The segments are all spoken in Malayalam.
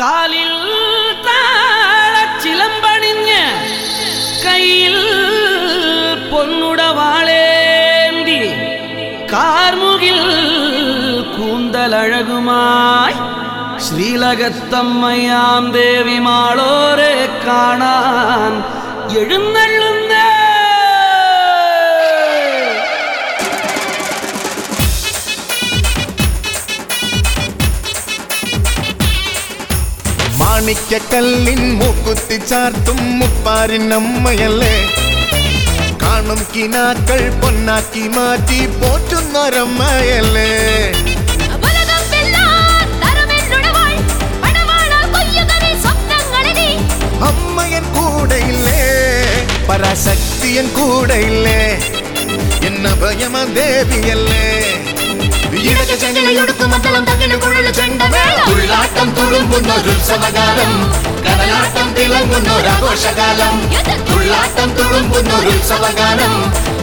காலில் தாழ சிலம்பணிஞ்ச கையில் பொன்னுட வாழேந்தி கார்முகில் கூந்தலழகுமாய் ஸ்ரீலகத்தம்மையாம் தேவி மாளோரே காணான். எழுந்தள்ளும் மிக்க கல்லின் மூக்குத்தி சார்த்தும் முப்பாரின் நம்மையல்லே காணும் கினாக்கள் பொன்னாக்கி மாற்றி போற்றும் நரம்மையல்லே அம்மையன் கூட இல்லே பராசக்தியன் கூட இல்லே என்ன பயமா தேவியல்லே. ചെങ്ങലയൊടുക്കും മദ്ദളം തകിൽ കുഴൽ ചെണ്ടമേളം തുള്ളാട്ടം തുളുമ്പുന്നൊരുത്സവകാലം കടലാട്ടം തിളങ്ങുന്നൊരാഘോഷകാലം തുള്ളാട്ടം തുളുമ്പുന്നൊരുത്സവകാലം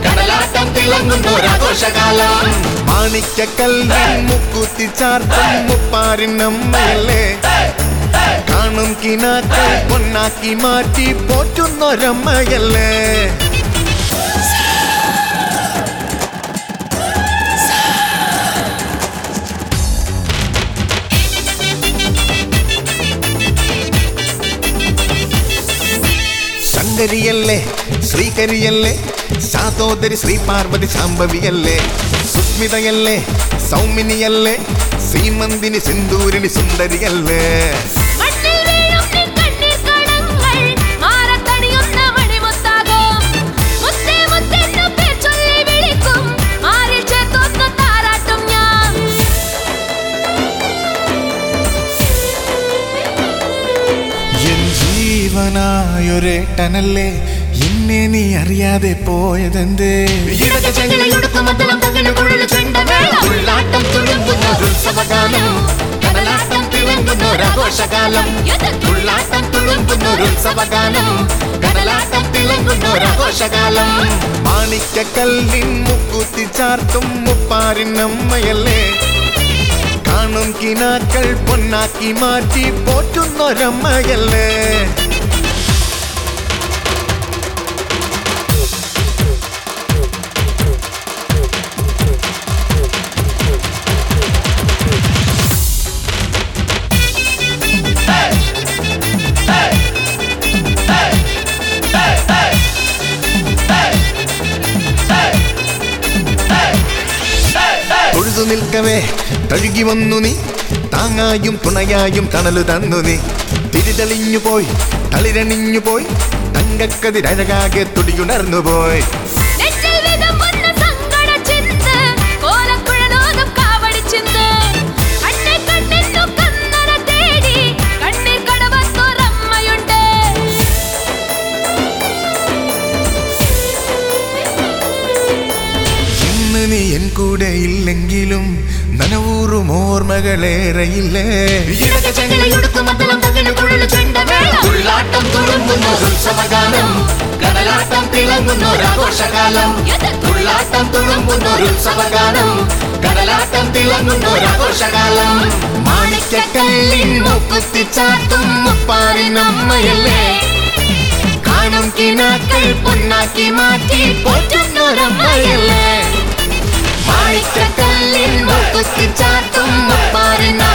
കടലാട്ടം തിളങ്ങുന്നൊരാഘോഷകാലം മാണിക്കക്കല്ലിൻ മുക്കുത്തി ചാർത്തും മുപ്പാരിനമ്മയല്ലേ കാണും കിനാക്കൾ പൊന്നാക്കി മാറ്റി പോറ്റുന്നൊരമ്മയല്ലേ. ശങ്കരിയല്ലേ ശ്രീകരിയല്ലേ? സാതോദരി ശ്രീ പാർവതി ശാംഭവിയല്ലേ? സുസ്മിതയല്ലേ? സൗമിനിയല്ലേ? സീമന്തിനി സിന്ദൂരിനി സുന്ദരിയല്ലേ? ജീവനായൊരേട്ടനല്ലേ? എന്നെ നീ അറിയാതെ പോയതെന്തേ? ഉള്ളാട്ടം കടലാട്ടം തിളങ്ങുന്നൊരാഘോഷകാലം മാണിക്കക്കല്ലിൻ മുക്കുത്തി ചാർത്തും മുപ്പാരിനമ്മയല്ലേ കാണും കിനാക്കൾ പൊന്നാക്കി മാറ്റി പോറ്റുന്നൊരമ്മയല്ലേ? തൊഴുതു നിൽക്കവേ. തഴുകി വന്നു നീ. താങ്ങായും തുണയായും തണലു തന്നു നീ. തിരിതെളിഞ്ഞു പോയി. തളിരണിഞ്ഞു പോയി. തങ്കക്കതിരഴകാകെ തുടിയുണർന്നു പോയി. നീ എൻ കൂടെ ഇല്ലെങ്കിലും നനവൂറും ഓർമ്മകളേറെയില്ലേ കടലാട്ടം തിളങ്ങുന്നൊരാഘോഷകാലം ഉള്ളാട്ടം തുളുമ്പുന്നൊരുത്സവകാലം കാണും കിനാക്കൾ പൊന്നാക്കി മാറ്റി പോറ്റുന്നൊരമ്മയല്ലേ? മാണിക്കക്കല്ലിൻ മുക്കുത്തി ചാർത്തും മുപ്പാരിനമ്മയല്ലേ